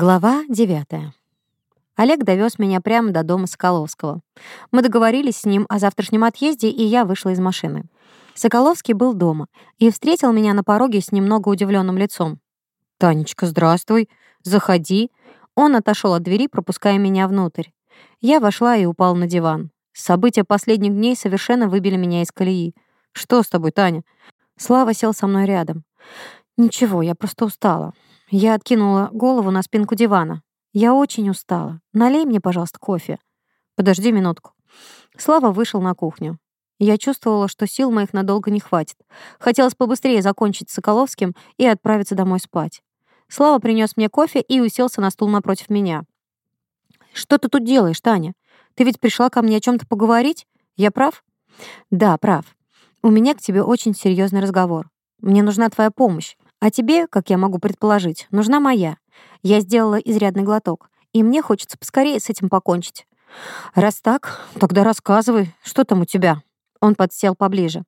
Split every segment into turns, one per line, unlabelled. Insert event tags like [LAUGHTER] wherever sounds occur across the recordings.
Глава 9. Олег довез меня прямо до дома Соколовского. Мы договорились с ним о завтрашнем отъезде, и я вышла из машины. Соколовский был дома и встретил меня на пороге с немного удивленным лицом. «Танечка, здравствуй. Заходи». Он отошел от двери, пропуская меня внутрь. Я вошла и упал на диван. События последних дней совершенно выбили меня из колеи. «Что с тобой, Таня?» Слава сел со мной рядом. «Ничего, я просто устала. Я откинула голову на спинку дивана. Я очень устала. Налей мне, пожалуйста, кофе. Подожди минутку. Слава вышел на кухню. Я чувствовала, что сил моих надолго не хватит. Хотелось побыстрее закончить с Соколовским и отправиться домой спать. Слава принес мне кофе и уселся на стул напротив меня. «Что ты тут делаешь, Таня? Ты ведь пришла ко мне о чем то поговорить? Я прав?» «Да, прав. У меня к тебе очень серьезный разговор. Мне нужна твоя помощь. А тебе, как я могу предположить, нужна моя. Я сделала изрядный глоток, и мне хочется поскорее с этим покончить. Раз так, тогда рассказывай, что там у тебя?» Он подсел поближе.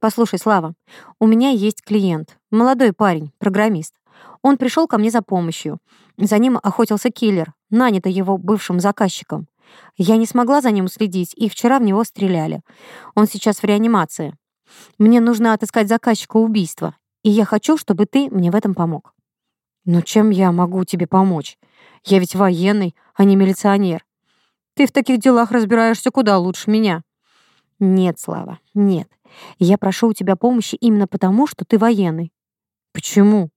«Послушай, Слава, у меня есть клиент. Молодой парень, программист. Он пришел ко мне за помощью. За ним охотился киллер, нанятый его бывшим заказчиком. Я не смогла за ним следить, и вчера в него стреляли. Он сейчас в реанимации. Мне нужно отыскать заказчика убийства и я хочу, чтобы ты мне в этом помог». «Но чем я могу тебе помочь? Я ведь военный, а не милиционер. Ты в таких делах разбираешься куда лучше меня». «Нет, Слава, нет. Я прошу у тебя помощи именно потому, что ты военный». «Почему?»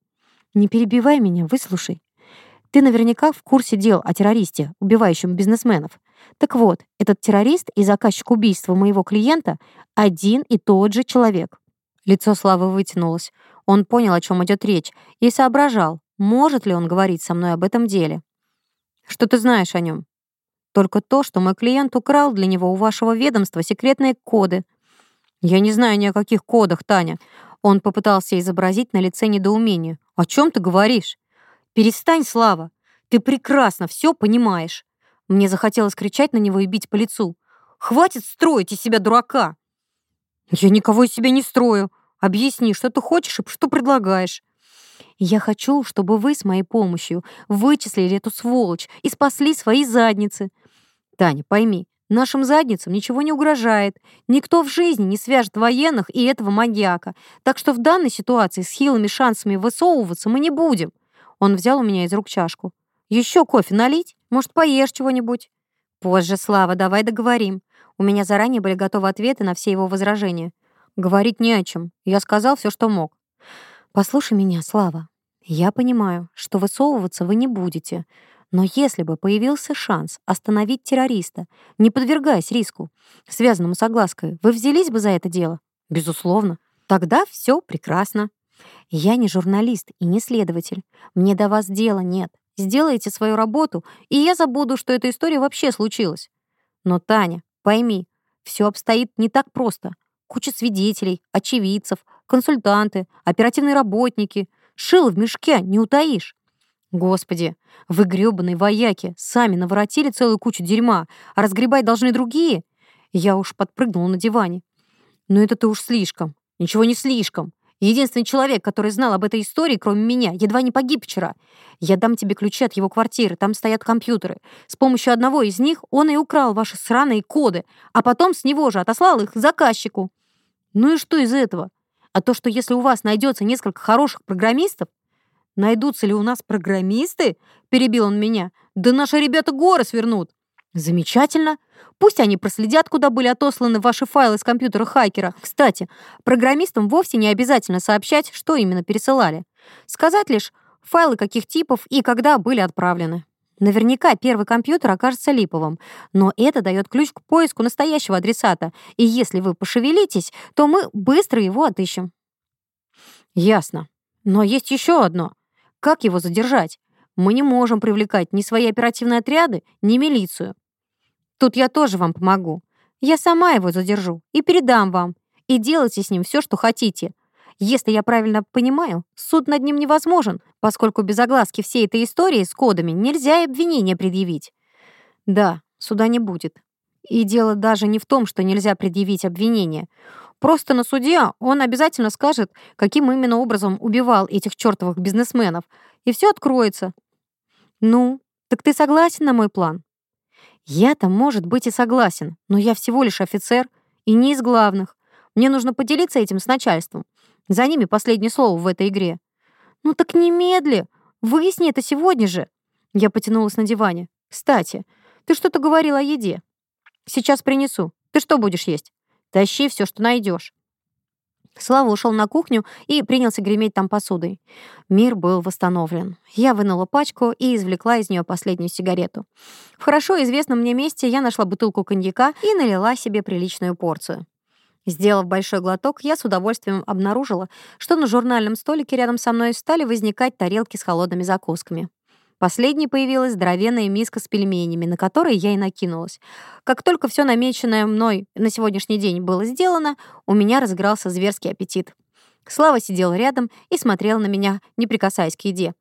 «Не перебивай меня, выслушай. Ты наверняка в курсе дел о террористе, убивающем бизнесменов. Так вот, этот террорист и заказчик убийства моего клиента — один и тот же человек». Лицо Славы вытянулось. Он понял, о чем идет речь, и соображал, может ли он говорить со мной об этом деле. «Что ты знаешь о нем?» «Только то, что мой клиент украл для него у вашего ведомства секретные коды». «Я не знаю ни о каких кодах, Таня». Он попытался изобразить на лице недоумение. «О чем ты говоришь?» «Перестань, Слава! Ты прекрасно все понимаешь!» Мне захотелось кричать на него и бить по лицу. «Хватит строить из себя дурака!» «Я никого из себя не строю!» Объясни, что ты хочешь и что предлагаешь. Я хочу, чтобы вы с моей помощью вычислили эту сволочь и спасли свои задницы. Таня, пойми, нашим задницам ничего не угрожает. Никто в жизни не свяжет военных и этого маньяка. Так что в данной ситуации с хилыми шансами высовываться мы не будем. Он взял у меня из рук чашку. Еще кофе налить? Может, поешь чего-нибудь? Позже, Слава, давай договорим. У меня заранее были готовы ответы на все его возражения. Говорить не о чем. Я сказал все, что мог. Послушай меня, Слава. Я понимаю, что высовываться вы не будете. Но если бы появился шанс остановить террориста, не подвергаясь риску, связанному с оглаской, вы взялись бы за это дело? Безусловно. Тогда все прекрасно. Я не журналист и не следователь. Мне до вас дела нет. Сделайте свою работу, и я забуду, что эта история вообще случилась. Но, Таня, пойми, все обстоит не так просто куча свидетелей, очевидцев, консультанты, оперативные работники. Шил в мешке, не утаишь. Господи, вы грёбаные вояки, сами наворотили целую кучу дерьма, а разгребать должны другие. Я уж подпрыгнула на диване. Но это ты уж слишком. Ничего не слишком. Единственный человек, который знал об этой истории, кроме меня, едва не погиб вчера. Я дам тебе ключи от его квартиры, там стоят компьютеры. С помощью одного из них он и украл ваши сраные коды, а потом с него же отослал их заказчику. Ну и что из этого? А то, что если у вас найдется несколько хороших программистов, найдутся ли у нас программисты, перебил он меня, да наши ребята горы свернут. Замечательно. Пусть они проследят, куда были отосланы ваши файлы с компьютера хакера. Кстати, программистам вовсе не обязательно сообщать, что именно пересылали. Сказать лишь, файлы каких типов и когда были отправлены. Наверняка первый компьютер окажется липовым, но это дает ключ к поиску настоящего адресата, и если вы пошевелитесь, то мы быстро его отыщем. Ясно. Но есть еще одно. Как его задержать? Мы не можем привлекать ни свои оперативные отряды, ни милицию. Тут я тоже вам помогу. Я сама его задержу и передам вам. И делайте с ним все, что хотите. Если я правильно понимаю, суд над ним невозможен, поскольку без огласки всей этой истории с кодами нельзя и обвинение предъявить. Да, суда не будет. И дело даже не в том, что нельзя предъявить обвинение. Просто на суде он обязательно скажет, каким именно образом убивал этих чертовых бизнесменов, и все откроется. Ну, так ты согласен на мой план? Я-то, может быть, и согласен, но я всего лишь офицер и не из главных. Мне нужно поделиться этим с начальством. За ними последнее слово в этой игре. «Ну так немедли! Выясни это сегодня же!» Я потянулась на диване. «Кстати, ты что-то говорила о еде. Сейчас принесу. Ты что будешь есть? Тащи все, что найдешь. Слава ушел на кухню и принялся греметь там посудой. Мир был восстановлен. Я вынула пачку и извлекла из нее последнюю сигарету. В хорошо известном мне месте я нашла бутылку коньяка и налила себе приличную порцию. Сделав большой глоток, я с удовольствием обнаружила, что на журнальном столике рядом со мной стали возникать тарелки с холодными закусками. Последней появилась здоровенная миска с пельменями, на которые я и накинулась. Как только все намеченное мной на сегодняшний день было сделано, у меня разыгрался зверский аппетит. Слава сидел рядом и смотрел на меня, не прикасаясь к еде.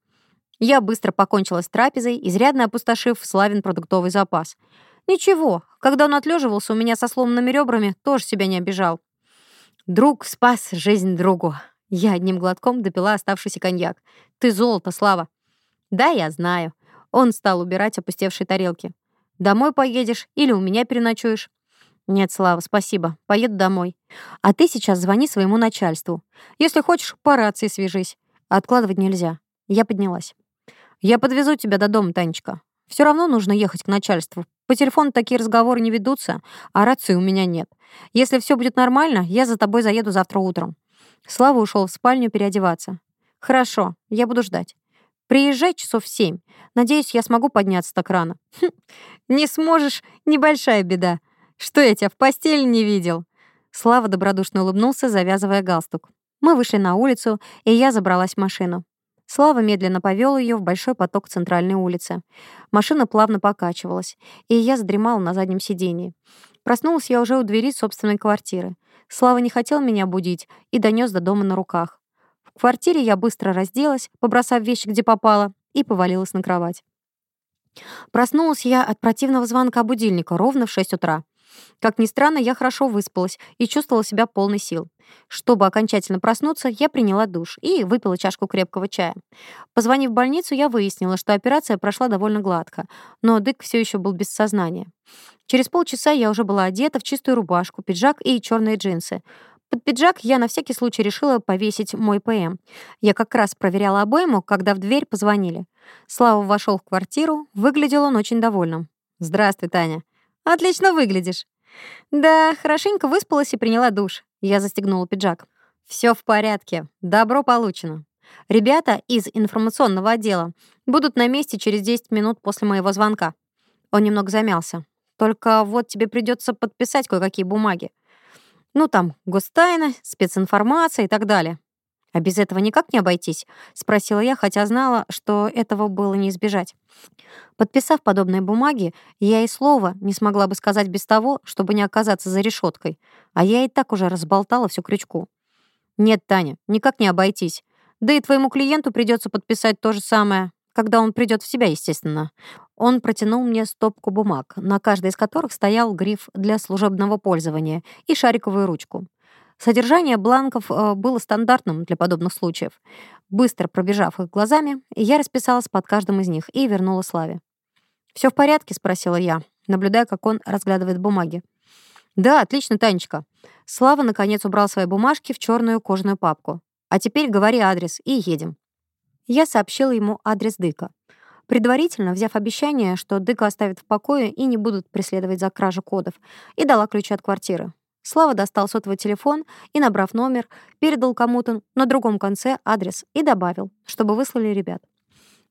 Я быстро покончила с трапезой, изрядно опустошив Славин продуктовый запас — Ничего, когда он отлеживался у меня со сломанными ребрами, тоже себя не обижал. Друг спас жизнь другу. Я одним глотком допила оставшийся коньяк. Ты золото, Слава. Да, я знаю. Он стал убирать опустевшие тарелки. Домой поедешь или у меня переночуешь? Нет, Слава, спасибо. Поеду домой. А ты сейчас звони своему начальству. Если хочешь, по рации свяжись. Откладывать нельзя. Я поднялась. Я подвезу тебя до дома, Танечка. Все равно нужно ехать к начальству, по телефону такие разговоры не ведутся, а рации у меня нет. Если все будет нормально, я за тобой заеду завтра утром». Слава ушел в спальню переодеваться. «Хорошо, я буду ждать. Приезжай часов в семь. Надеюсь, я смогу подняться так рано». Хм, «Не сможешь, небольшая беда. Что я тебя в постели не видел?» Слава добродушно улыбнулся, завязывая галстук. Мы вышли на улицу, и я забралась в машину. Слава медленно повел ее в большой поток центральной улицы. Машина плавно покачивалась, и я задремала на заднем сидении. Проснулась я уже у двери собственной квартиры. Слава не хотел меня будить и донес до дома на руках. В квартире я быстро разделась, побросав вещи, где попало, и повалилась на кровать. Проснулась я от противного звонка будильника ровно в 6 утра. Как ни странно, я хорошо выспалась и чувствовала себя полной сил. Чтобы окончательно проснуться, я приняла душ и выпила чашку крепкого чая. Позвонив в больницу, я выяснила, что операция прошла довольно гладко, но Дык все еще был без сознания. Через полчаса я уже была одета в чистую рубашку, пиджак и черные джинсы. Под пиджак я на всякий случай решила повесить мой ПМ. Я как раз проверяла обойму, когда в дверь позвонили. Слава вошел в квартиру, выглядел он очень довольным. «Здравствуй, Таня. Отлично выглядишь. Да, хорошенько выспалась и приняла душ. Я застегнула пиджак. Все в порядке. Добро получено. Ребята из информационного отдела будут на месте через 10 минут после моего звонка. Он немного замялся. Только вот тебе придется подписать кое-какие бумаги. Ну там, гостайна, специнформация и так далее. «А без этого никак не обойтись?» — спросила я, хотя знала, что этого было не избежать. Подписав подобные бумаги, я и слова не смогла бы сказать без того, чтобы не оказаться за решеткой, а я и так уже разболтала всю крючку. «Нет, Таня, никак не обойтись. Да и твоему клиенту придется подписать то же самое, когда он придет в себя, естественно. Он протянул мне стопку бумаг, на каждой из которых стоял гриф для служебного пользования и шариковую ручку. Содержание бланков э, было стандартным для подобных случаев. Быстро пробежав их глазами, я расписалась под каждым из них и вернула Славе. «Все в порядке?» — спросила я, наблюдая, как он разглядывает бумаги. «Да, отлично, Танечка». Слава, наконец, убрал свои бумажки в черную кожаную папку. «А теперь говори адрес и едем». Я сообщила ему адрес Дыка. Предварительно взяв обещание, что Дыка оставит в покое и не будут преследовать за кражу кодов, и дала ключи от квартиры. Слава достал сотовый телефон и, набрав номер, передал кому-то на другом конце адрес и добавил, чтобы выслали ребят.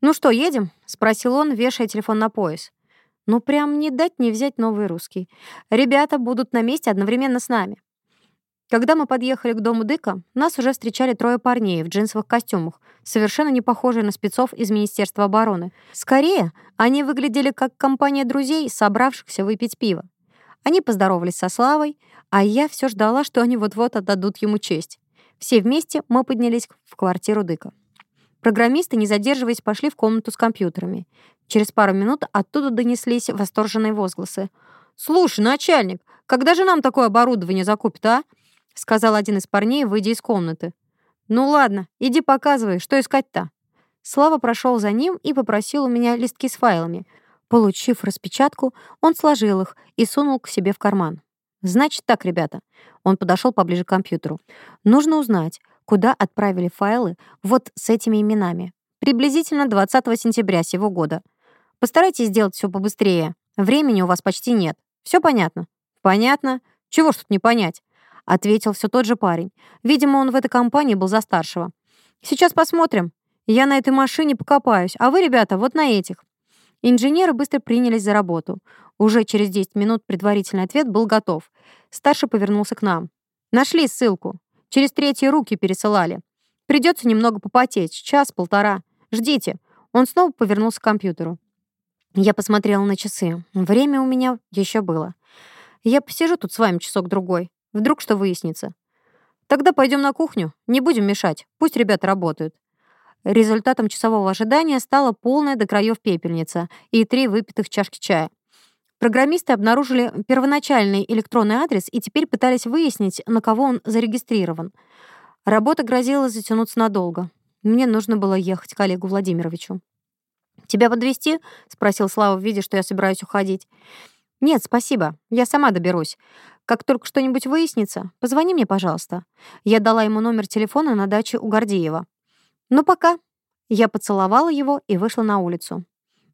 «Ну что, едем?» — спросил он, вешая телефон на пояс. «Ну прям не дать не взять новый русский. Ребята будут на месте одновременно с нами». Когда мы подъехали к дому Дыка, нас уже встречали трое парней в джинсовых костюмах, совершенно не похожие на спецов из Министерства обороны. Скорее, они выглядели как компания друзей, собравшихся выпить пиво. Они поздоровались со Славой — а я все ждала, что они вот-вот отдадут ему честь. Все вместе мы поднялись в квартиру Дыка. Программисты, не задерживаясь, пошли в комнату с компьютерами. Через пару минут оттуда донеслись восторженные возгласы. «Слушай, начальник, когда же нам такое оборудование закупят, а?» — сказал один из парней, выйдя из комнаты. «Ну ладно, иди показывай, что искать-то». Слава прошел за ним и попросил у меня листки с файлами. Получив распечатку, он сложил их и сунул к себе в карман. Значит так, ребята. Он подошел поближе к компьютеру. Нужно узнать, куда отправили файлы вот с этими именами. Приблизительно 20 сентября сего года. Постарайтесь сделать все побыстрее. Времени у вас почти нет. Все понятно? Понятно. Чего ж тут не понять? Ответил все тот же парень. Видимо, он в этой компании был за старшего. Сейчас посмотрим. Я на этой машине покопаюсь, а вы, ребята, вот на этих. Инженеры быстро принялись за работу. Уже через 10 минут предварительный ответ был готов. Старший повернулся к нам. «Нашли ссылку. Через третьи руки пересылали. Придется немного попотеть. Час-полтора. Ждите». Он снова повернулся к компьютеру. Я посмотрела на часы. Время у меня еще было. Я посижу тут с вами часок-другой. Вдруг что выяснится. Тогда пойдем на кухню. Не будем мешать. Пусть ребята работают. Результатом часового ожидания стала полная до краев пепельница и три выпитых чашки чая. Программисты обнаружили первоначальный электронный адрес и теперь пытались выяснить, на кого он зарегистрирован. Работа грозила затянуться надолго. Мне нужно было ехать к Олегу Владимировичу. «Тебя подвести? спросил Слава, видя, что я собираюсь уходить. «Нет, спасибо. Я сама доберусь. Как только что-нибудь выяснится, позвони мне, пожалуйста». Я дала ему номер телефона на даче у Гордеева. «Ну пока». Я поцеловала его и вышла на улицу.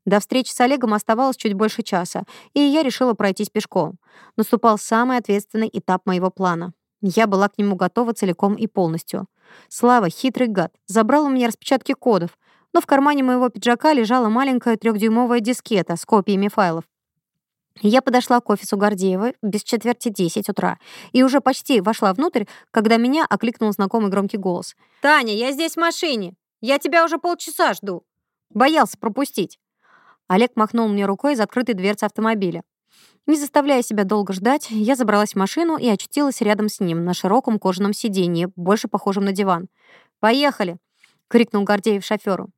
До встречи с Олегом оставалось чуть больше часа, и я решила пройтись пешком. Наступал самый ответственный этап моего плана. Я была к нему готова целиком и полностью. Слава, хитрый гад, забрал у меня распечатки кодов, но в кармане моего пиджака лежала маленькая трехдюймовая дискета с копиями файлов. Я подошла к офису Гордеева без четверти 10 утра и уже почти вошла внутрь, когда меня окликнул знакомый громкий голос. «Таня, я здесь в машине! Я тебя уже полчаса жду!» Боялся пропустить. Олег махнул мне рукой из открытой дверцы автомобиля. Не заставляя себя долго ждать, я забралась в машину и очутилась рядом с ним на широком кожаном сиденье, больше похожем на диван. «Поехали!» — крикнул Гордеев шоферу.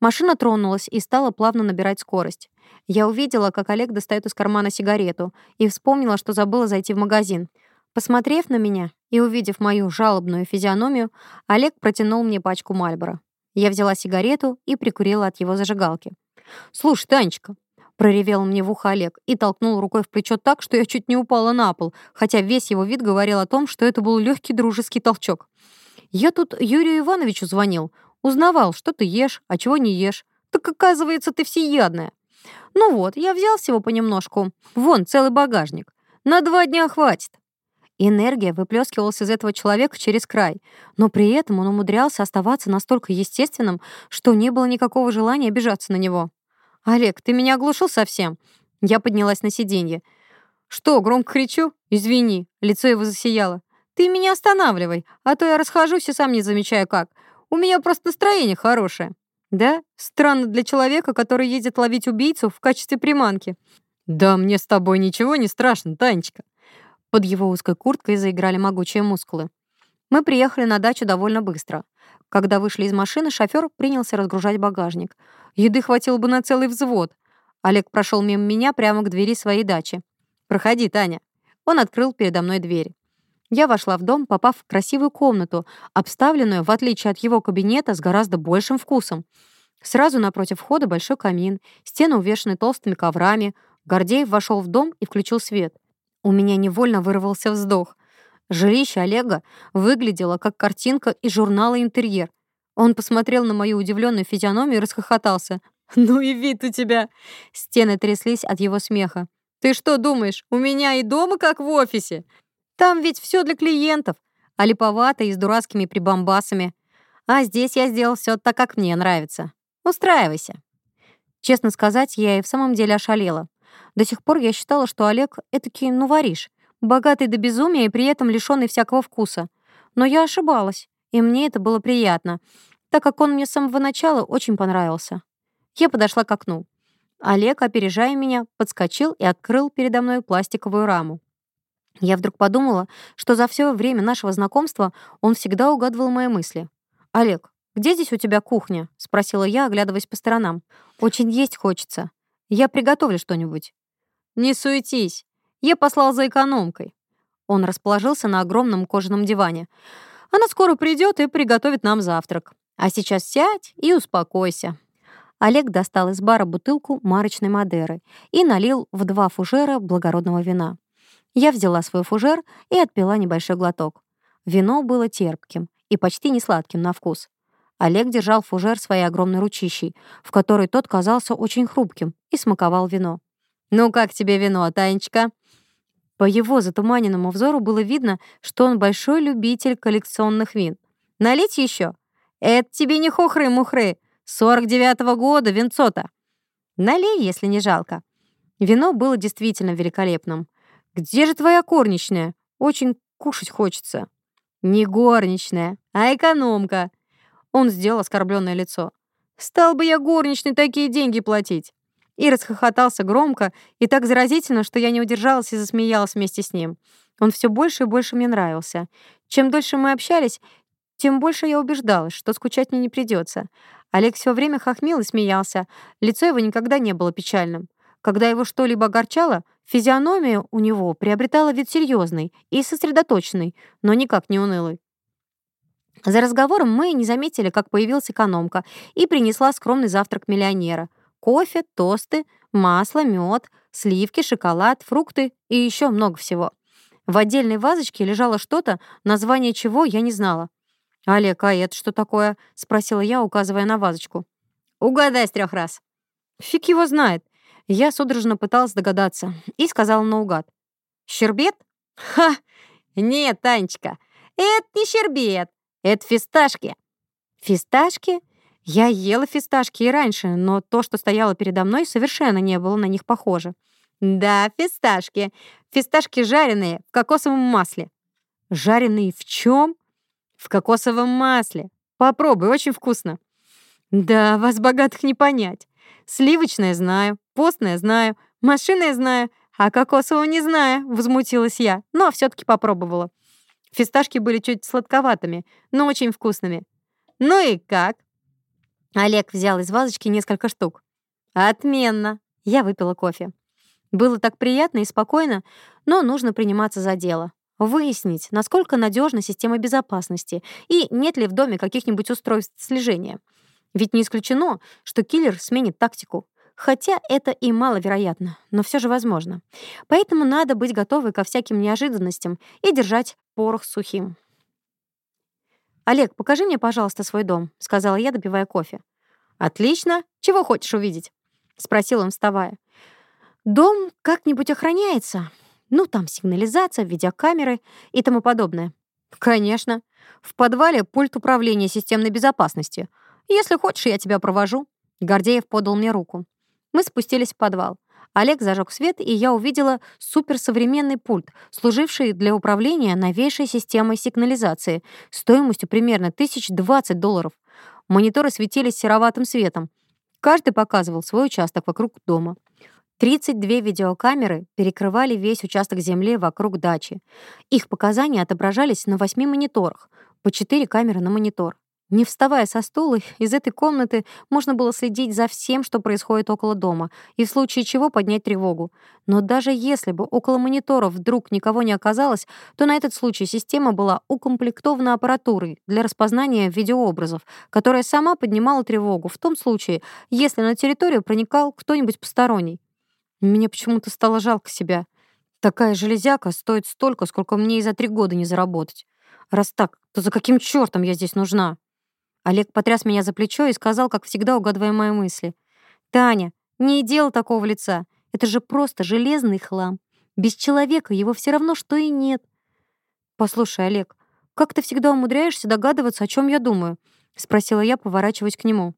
Машина тронулась и стала плавно набирать скорость. Я увидела, как Олег достает из кармана сигарету, и вспомнила, что забыла зайти в магазин. Посмотрев на меня и увидев мою жалобную физиономию, Олег протянул мне пачку Мальбора. Я взяла сигарету и прикурила от его зажигалки. «Слушай, Танечка!» — проревел мне в ухо Олег и толкнул рукой в плечо так, что я чуть не упала на пол, хотя весь его вид говорил о том, что это был легкий дружеский толчок. «Я тут Юрию Ивановичу звонил. Узнавал, что ты ешь, а чего не ешь. Так оказывается, ты всеядная. Ну вот, я взял всего понемножку. Вон, целый багажник. На два дня хватит. Энергия выплескивалась из этого человека через край, но при этом он умудрялся оставаться настолько естественным, что не было никакого желания обижаться на него. «Олег, ты меня оглушил совсем?» Я поднялась на сиденье. «Что, громко кричу? Извини». Лицо его засияло. «Ты меня останавливай, а то я расхожусь и сам не замечаю как. У меня просто настроение хорошее. Да? Странно для человека, который едет ловить убийцу в качестве приманки. Да, мне с тобой ничего не страшно, Танечка. Под его узкой курткой заиграли могучие мускулы. Мы приехали на дачу довольно быстро. Когда вышли из машины, шофер принялся разгружать багажник. Еды хватило бы на целый взвод. Олег прошел мимо меня прямо к двери своей дачи. «Проходи, Таня». Он открыл передо мной дверь. Я вошла в дом, попав в красивую комнату, обставленную, в отличие от его кабинета, с гораздо большим вкусом. Сразу напротив входа большой камин, стены увешаны толстыми коврами. Гордеев вошел в дом и включил свет. У меня невольно вырвался вздох. Жилище Олега выглядело как картинка из журнала «Интерьер». Он посмотрел на мою удивленную физиономию и расхохотался. [LAUGHS] «Ну и вид у тебя!» Стены тряслись от его смеха. «Ты что думаешь, у меня и дома, как в офисе?» Там ведь все для клиентов, а липовато и с дурацкими прибамбасами. А здесь я сделал все так, как мне нравится. Устраивайся. Честно сказать, я и в самом деле ошалела. До сих пор я считала, что Олег — этакий, ну, воришь, богатый до безумия и при этом лишённый всякого вкуса. Но я ошибалась, и мне это было приятно, так как он мне с самого начала очень понравился. Я подошла к окну. Олег, опережая меня, подскочил и открыл передо мной пластиковую раму. Я вдруг подумала, что за все время нашего знакомства он всегда угадывал мои мысли. «Олег, где здесь у тебя кухня?» — спросила я, оглядываясь по сторонам. «Очень есть хочется. Я приготовлю что-нибудь». «Не суетись. Я послал за экономкой». Он расположился на огромном кожаном диване. «Она скоро придет и приготовит нам завтрак. А сейчас сядь и успокойся». Олег достал из бара бутылку марочной Мадеры и налил в два фужера благородного вина. Я взяла свой фужер и отпила небольшой глоток. Вино было терпким и почти не сладким на вкус. Олег держал фужер своей огромной ручищей, в которой тот казался очень хрупким, и смаковал вино. «Ну как тебе вино, Танечка?» По его затуманенному взору было видно, что он большой любитель коллекционных вин. «Налить еще?» «Это тебе не хухры-мухры! 49-го года винцота!» «Налей, если не жалко!» Вино было действительно великолепным. Где же твоя корничная? Очень кушать хочется». «Не горничная, а экономка». Он сделал оскорбленное лицо. «Стал бы я горничной такие деньги платить». И расхохотался громко и так заразительно, что я не удержалась и засмеялась вместе с ним. Он все больше и больше мне нравился. Чем дольше мы общались, тем больше я убеждалась, что скучать мне не придется. Олег все время хохмил и смеялся. Лицо его никогда не было печальным. Когда его что-либо огорчало, Физиономия у него приобретала вид серьезный и сосредоточенный, но никак не унылый. За разговором мы не заметили, как появилась экономка и принесла скромный завтрак миллионера. Кофе, тосты, масло, мед, сливки, шоколад, фрукты и еще много всего. В отдельной вазочке лежало что-то, название чего я не знала. «Олег, а это что такое?» — спросила я, указывая на вазочку. «Угадай с трех раз». «Фиг его знает. Я судорожно пыталась догадаться и сказала наугад. «Щербет?» «Ха! Нет, Танечка, это не щербет, это фисташки». «Фисташки?» Я ела фисташки и раньше, но то, что стояло передо мной, совершенно не было на них похоже. «Да, фисташки. Фисташки жареные в кокосовом масле». «Жареные в чем?» «В кокосовом масле. Попробуй, очень вкусно». «Да, вас богатых не понять. Сливочное знаю, Вкусное знаю, машины знаю, а кокосового не знаю», — Взмутилась я, «Ну, а но все таки попробовала. Фисташки были чуть сладковатыми, но очень вкусными. «Ну и как?» Олег взял из вазочки несколько штук. «Отменно!» Я выпила кофе. Было так приятно и спокойно, но нужно приниматься за дело. Выяснить, насколько надежна система безопасности и нет ли в доме каких-нибудь устройств слежения. Ведь не исключено, что киллер сменит тактику. Хотя это и маловероятно, но все же возможно. Поэтому надо быть готовы ко всяким неожиданностям и держать порох сухим. «Олег, покажи мне, пожалуйста, свой дом», — сказала я, добивая кофе. «Отлично. Чего хочешь увидеть?» — спросил он, вставая. «Дом как-нибудь охраняется. Ну, там сигнализация, видеокамеры и тому подобное». «Конечно. В подвале пульт управления системной безопасности. Если хочешь, я тебя провожу». Гордеев подал мне руку. Мы спустились в подвал. Олег зажег свет, и я увидела суперсовременный пульт, служивший для управления новейшей системой сигнализации стоимостью примерно 1020 долларов. Мониторы светились сероватым светом. Каждый показывал свой участок вокруг дома. 32 видеокамеры перекрывали весь участок земли вокруг дачи. Их показания отображались на 8 мониторах, по 4 камеры на монитор. Не вставая со стула, из этой комнаты можно было следить за всем, что происходит около дома, и в случае чего поднять тревогу. Но даже если бы около мониторов вдруг никого не оказалось, то на этот случай система была укомплектована аппаратурой для распознания видеообразов, которая сама поднимала тревогу в том случае, если на территорию проникал кто-нибудь посторонний. Мне почему-то стало жалко себя. Такая железяка стоит столько, сколько мне и за три года не заработать. Раз так, то за каким чертом я здесь нужна? Олег потряс меня за плечо и сказал, как всегда, угадывая мои мысли. «Таня, не делал такого лица. Это же просто железный хлам. Без человека его все равно, что и нет». «Послушай, Олег, как ты всегда умудряешься догадываться, о чем я думаю?» — спросила я, поворачиваясь к нему.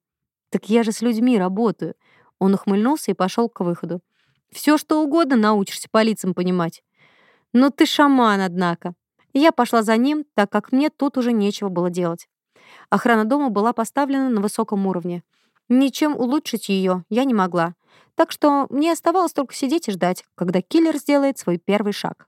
«Так я же с людьми работаю». Он ухмыльнулся и пошел к выходу. «Все, что угодно научишься по лицам понимать». Но ты шаман, однако». Я пошла за ним, так как мне тут уже нечего было делать. Охрана дома была поставлена на высоком уровне. Ничем улучшить ее я не могла. Так что мне оставалось только сидеть и ждать, когда киллер сделает свой первый шаг.